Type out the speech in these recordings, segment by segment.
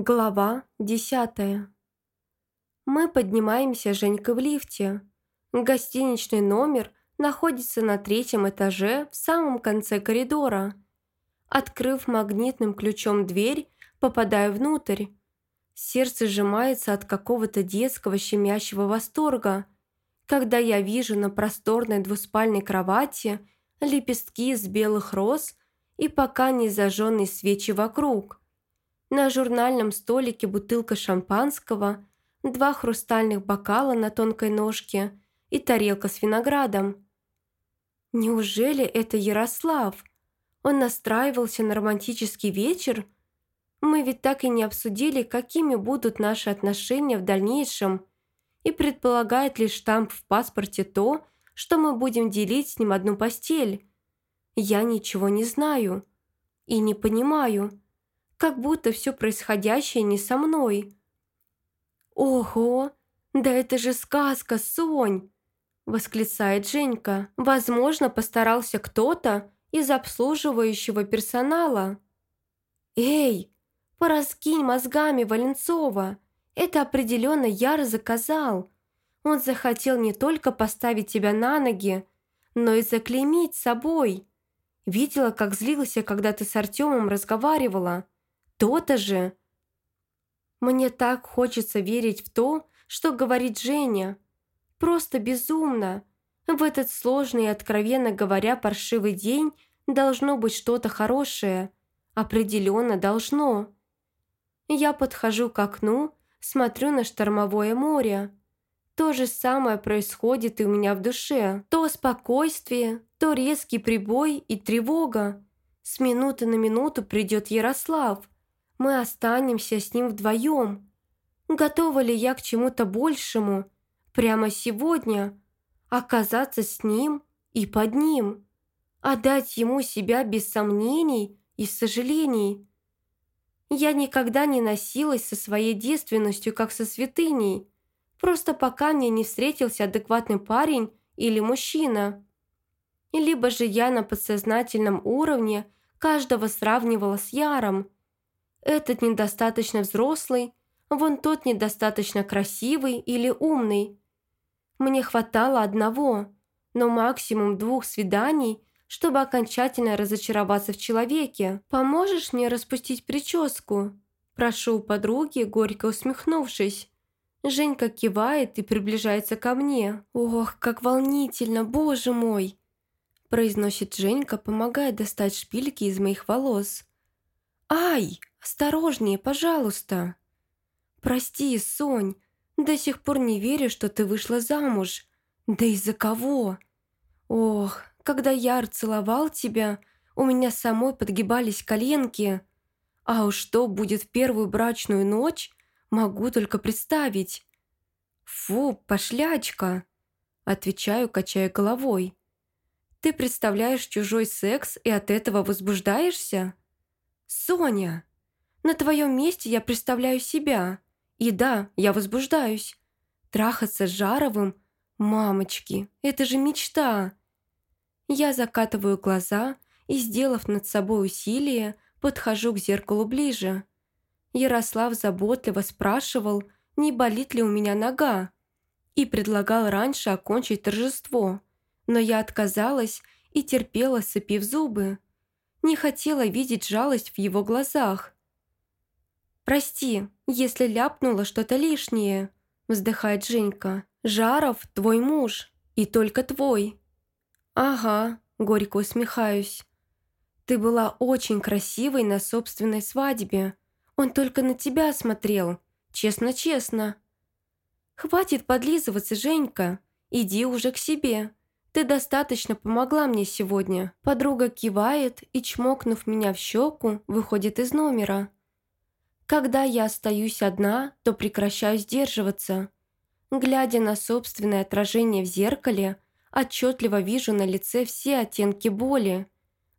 Глава десятая. Мы поднимаемся с Женькой в лифте. Гостиничный номер находится на третьем этаже в самом конце коридора. Открыв магнитным ключом дверь, попадаю внутрь. Сердце сжимается от какого-то детского щемящего восторга, когда я вижу на просторной двуспальной кровати лепестки из белых роз и пока не зажженные свечи вокруг. На журнальном столике бутылка шампанского, два хрустальных бокала на тонкой ножке и тарелка с виноградом. Неужели это Ярослав? Он настраивался на романтический вечер? Мы ведь так и не обсудили, какими будут наши отношения в дальнейшем, и предполагает лишь штамп в паспорте то, что мы будем делить с ним одну постель. Я ничего не знаю и не понимаю как будто все происходящее не со мной. «Ого, да это же сказка, Сонь!» – восклицает Женька. «Возможно, постарался кто-то из обслуживающего персонала». «Эй, пораскинь мозгами Валенцова, это определенно Яр заказал. Он захотел не только поставить тебя на ноги, но и заклеймить собой. Видела, как злился, когда ты с Артемом разговаривала. То-то же. Мне так хочется верить в то, что говорит Женя. Просто безумно. В этот сложный и, откровенно говоря, паршивый день должно быть что-то хорошее. Определенно должно. Я подхожу к окну, смотрю на штормовое море. То же самое происходит и у меня в душе. То спокойствие, то резкий прибой и тревога. С минуты на минуту придет Ярослав – мы останемся с ним вдвоем. Готова ли я к чему-то большему прямо сегодня? Оказаться с ним и под ним? Отдать ему себя без сомнений и сожалений? Я никогда не носилась со своей девственностью, как со святыней, просто пока мне не встретился адекватный парень или мужчина. Либо же я на подсознательном уровне каждого сравнивала с Яром – этот недостаточно взрослый, вон тот недостаточно красивый или умный. Мне хватало одного, но максимум двух свиданий, чтобы окончательно разочароваться в человеке. «Поможешь мне распустить прическу?» Прошу у подруги, горько усмехнувшись. Женька кивает и приближается ко мне. «Ох, как волнительно, боже мой!» Произносит Женька, помогая достать шпильки из моих волос. «Ай!» «Осторожнее, пожалуйста!» «Прости, Сонь, до сих пор не верю, что ты вышла замуж. Да из-за кого?» «Ох, когда Яр целовал тебя, у меня самой подгибались коленки. А уж что будет в первую брачную ночь, могу только представить». «Фу, пошлячка!» Отвечаю, качая головой. «Ты представляешь чужой секс и от этого возбуждаешься?» «Соня!» На твоем месте я представляю себя. И да, я возбуждаюсь. Трахаться с Жаровым? Мамочки, это же мечта. Я закатываю глаза и, сделав над собой усилие, подхожу к зеркалу ближе. Ярослав заботливо спрашивал, не болит ли у меня нога, и предлагал раньше окончить торжество, но я отказалась и терпела, сцепив зубы. Не хотела видеть жалость в его глазах. «Прости, если ляпнула что-то лишнее», – вздыхает Женька. «Жаров – твой муж, и только твой». «Ага», – горько усмехаюсь. «Ты была очень красивой на собственной свадьбе. Он только на тебя смотрел. Честно-честно». «Хватит подлизываться, Женька. Иди уже к себе. Ты достаточно помогла мне сегодня». Подруга кивает и, чмокнув меня в щеку, выходит из номера. Когда я остаюсь одна, то прекращаю сдерживаться. Глядя на собственное отражение в зеркале, отчетливо вижу на лице все оттенки боли.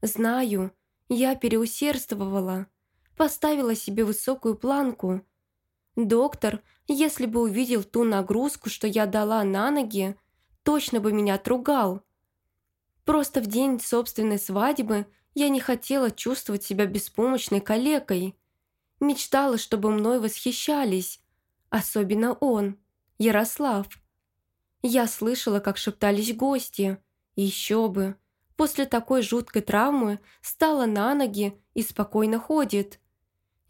Знаю, я переусердствовала, поставила себе высокую планку. Доктор, если бы увидел ту нагрузку, что я дала на ноги, точно бы меня отругал. Просто в день собственной свадьбы я не хотела чувствовать себя беспомощной калекой – Мечтала, чтобы мной восхищались. Особенно он, Ярослав. Я слышала, как шептались гости. Еще бы. После такой жуткой травмы стала на ноги и спокойно ходит.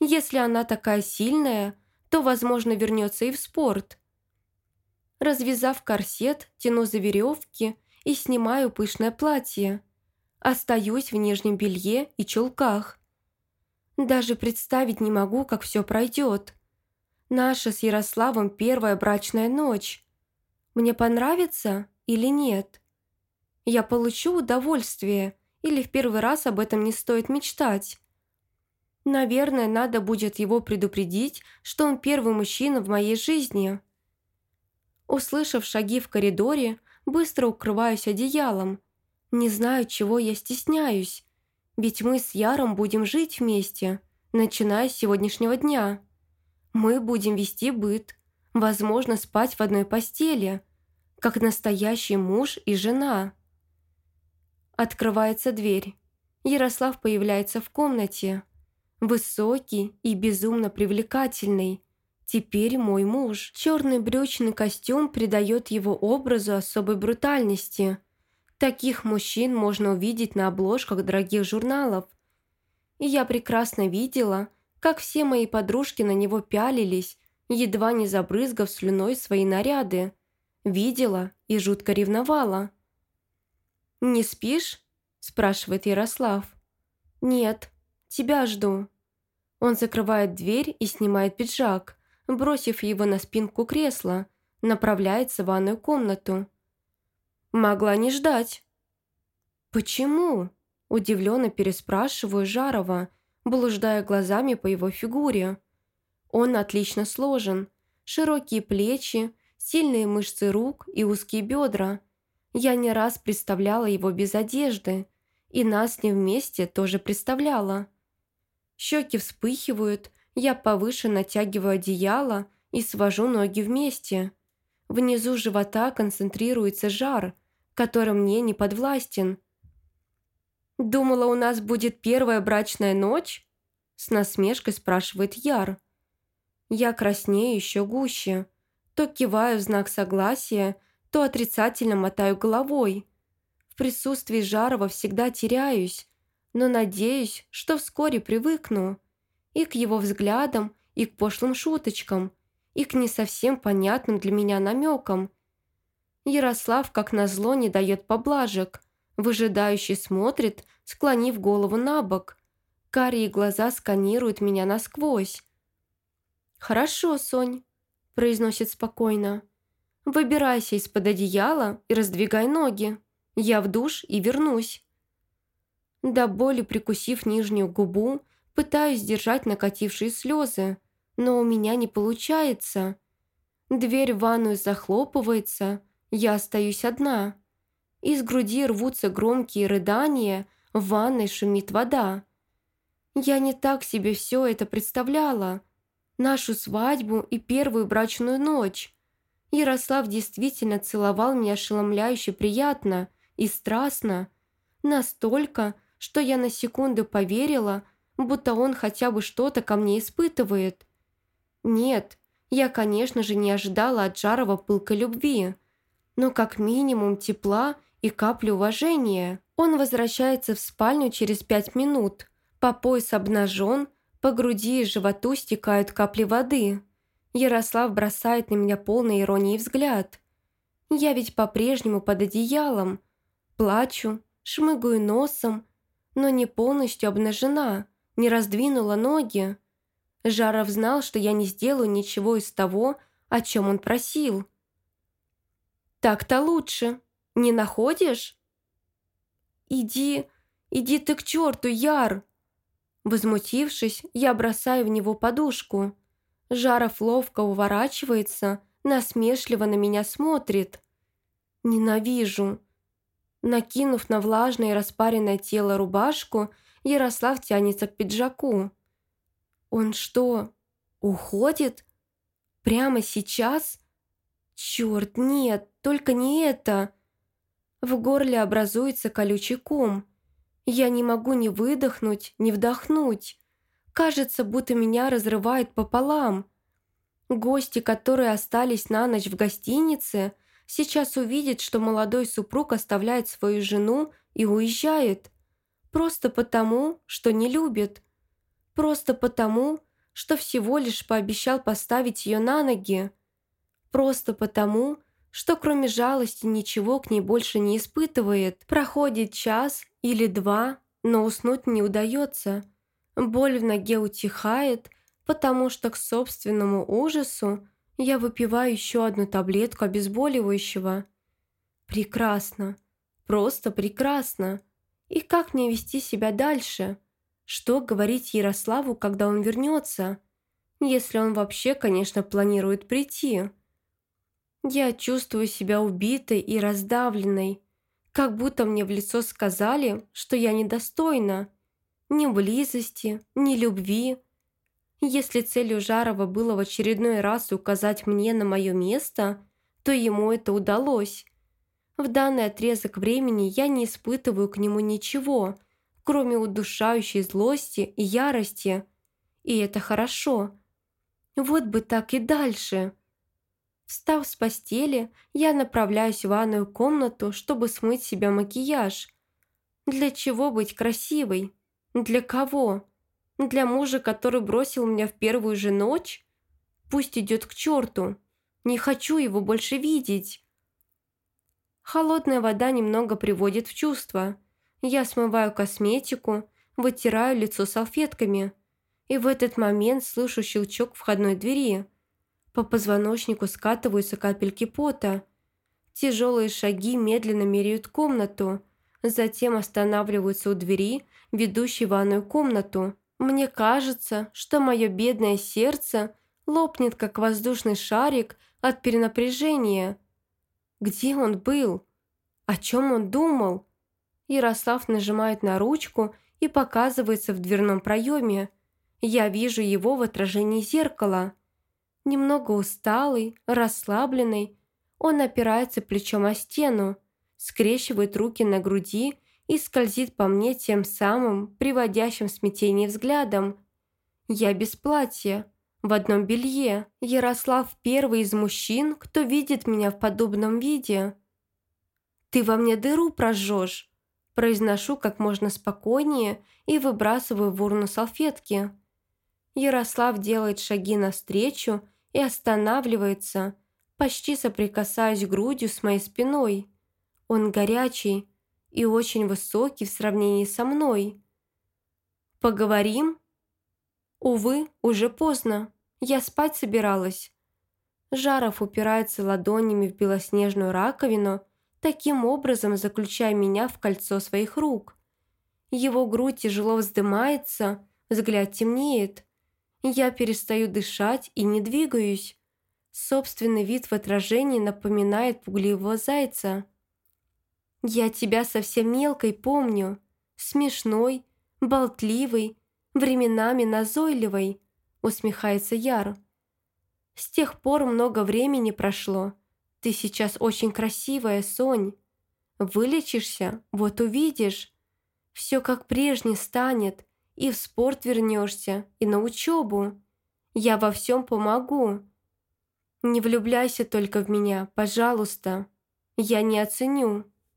Если она такая сильная, то, возможно, вернется и в спорт. Развязав корсет, тяну за веревки и снимаю пышное платье. Остаюсь в нижнем белье и чулках. Даже представить не могу, как все пройдет. Наша с Ярославом первая брачная ночь. Мне понравится или нет? Я получу удовольствие или в первый раз об этом не стоит мечтать? Наверное, надо будет его предупредить, что он первый мужчина в моей жизни. Услышав шаги в коридоре, быстро укрываюсь одеялом. Не знаю, чего я стесняюсь, ведь мы с Яром будем жить вместе, начиная с сегодняшнего дня. Мы будем вести быт, возможно, спать в одной постели, как настоящий муж и жена. Открывается дверь. Ярослав появляется в комнате. Высокий и безумно привлекательный. Теперь мой муж. Черный брючный костюм придает его образу особой брутальности. Таких мужчин можно увидеть на обложках дорогих журналов. И я прекрасно видела, как все мои подружки на него пялились, едва не забрызгав слюной свои наряды. Видела и жутко ревновала. «Не спишь?» – спрашивает Ярослав. «Нет», Тебя жду». Он закрывает дверь и снимает пиджак, бросив его на спинку кресла, направляется в ванную комнату. «Могла не ждать». «Почему?» – удивленно переспрашиваю Жарова, блуждая глазами по его фигуре. Он отлично сложен, широкие плечи, сильные мышцы рук и узкие бедра. Я не раз представляла его без одежды, и нас ним вместе тоже представляла. Щеки вспыхивают, я повыше натягиваю одеяло и свожу ноги вместе. Внизу живота концентрируется жар, который мне не подвластен. «Думала, у нас будет первая брачная ночь?» С насмешкой спрашивает Яр. Я краснею еще гуще. То киваю в знак согласия, то отрицательно мотаю головой. В присутствии Жарова всегда теряюсь, но надеюсь, что вскоре привыкну. И к его взглядам, и к пошлым шуточкам, и к не совсем понятным для меня намекам. Ярослав, как назло, не дает поблажек, выжидающий смотрит, склонив голову на бок. Карие глаза сканируют меня насквозь. «Хорошо, Сонь», – произносит спокойно. «Выбирайся из-под одеяла и раздвигай ноги. Я в душ и вернусь». До боли прикусив нижнюю губу, пытаюсь держать накатившие слезы, но у меня не получается. Дверь в ванную захлопывается, я остаюсь одна. Из груди рвутся громкие рыдания, в ванной шумит вода. Я не так себе все это представляла. Нашу свадьбу и первую брачную ночь. Ярослав действительно целовал меня ошеломляюще приятно и страстно. Настолько, что я на секунду поверила, будто он хотя бы что-то ко мне испытывает. Нет, я, конечно же, не ожидала от Жарова пылкой любви, но как минимум тепла и капли уважения. Он возвращается в спальню через пять минут, по пояс обнажен, по груди и животу стекают капли воды. Ярослав бросает на меня полный иронии взгляд. Я ведь по-прежнему под одеялом. Плачу, шмыгаю носом, но не полностью обнажена, не раздвинула ноги. Жаров знал, что я не сделаю ничего из того, о чем он просил. «Так-то лучше. Не находишь?» «Иди, иди ты к черту, Яр!» Возмутившись, я бросаю в него подушку. Жаров ловко уворачивается, насмешливо на меня смотрит. «Ненавижу. Накинув на влажное и распаренное тело рубашку, Ярослав тянется к пиджаку. «Он что, уходит? Прямо сейчас? Черт, нет, только не это!» В горле образуется колючий ком. Я не могу ни выдохнуть, ни вдохнуть. Кажется, будто меня разрывает пополам. Гости, которые остались на ночь в гостинице, сейчас увидят, что молодой супруг оставляет свою жену и уезжает. Просто потому, что не любит. Просто потому, что всего лишь пообещал поставить ее на ноги. Просто потому, что кроме жалости ничего к ней больше не испытывает. Проходит час или два, но уснуть не удается. Боль в ноге утихает, потому что к собственному ужасу я выпиваю еще одну таблетку обезболивающего. Прекрасно. Просто прекрасно. И как мне вести себя дальше? Что говорить Ярославу, когда он вернется? Если он вообще, конечно, планирует прийти. Я чувствую себя убитой и раздавленной, как будто мне в лицо сказали, что я недостойна. Ни близости, ни любви. Если целью Жарова было в очередной раз указать мне на мое место, то ему это удалось. В данный отрезок времени я не испытываю к нему ничего, кроме удушающей злости и ярости. И это хорошо. Вот бы так и дальше. Встав с постели, я направляюсь в ванную комнату, чтобы смыть себя макияж. Для чего быть красивой? Для кого? Для мужа, который бросил меня в первую же ночь? Пусть идет к черту. Не хочу его больше видеть. Холодная вода немного приводит в чувство. Я смываю косметику, вытираю лицо салфетками. И в этот момент слышу щелчок входной двери – по позвоночнику скатываются капельки пота. Тяжелые шаги медленно меряют комнату, затем останавливаются у двери, ведущей ванную комнату. Мне кажется, что мое бедное сердце лопнет, как воздушный шарик от перенапряжения. Где он был? О чем он думал? Ярослав нажимает на ручку и показывается в дверном проеме. Я вижу его в отражении зеркала. Немного усталый, расслабленный, он опирается плечом о стену, скрещивает руки на груди и скользит по мне тем самым, приводящим смятение взглядом. Я без платья, в одном белье. Ярослав первый из мужчин, кто видит меня в подобном виде. «Ты во мне дыру прожжешь», произношу как можно спокойнее и выбрасываю в урну салфетки. Ярослав делает шаги навстречу и останавливается, почти соприкасаясь грудью с моей спиной. Он горячий и очень высокий в сравнении со мной. «Поговорим?» «Увы, уже поздно. Я спать собиралась». Жаров упирается ладонями в белоснежную раковину, таким образом заключая меня в кольцо своих рук. Его грудь тяжело вздымается, взгляд темнеет. Я перестаю дышать и не двигаюсь. Собственный вид в отражении напоминает пугливого зайца. Я тебя совсем мелкой помню. Смешной, болтливый, временами назойливой, усмехается Яр. С тех пор много времени прошло. Ты сейчас очень красивая, Сонь. Вылечишься, вот увидишь. Все как прежний станет, и в спорт вернешься, и на учебу. Я во всем помогу. Не влюбляйся только в меня, пожалуйста. Я не оценю.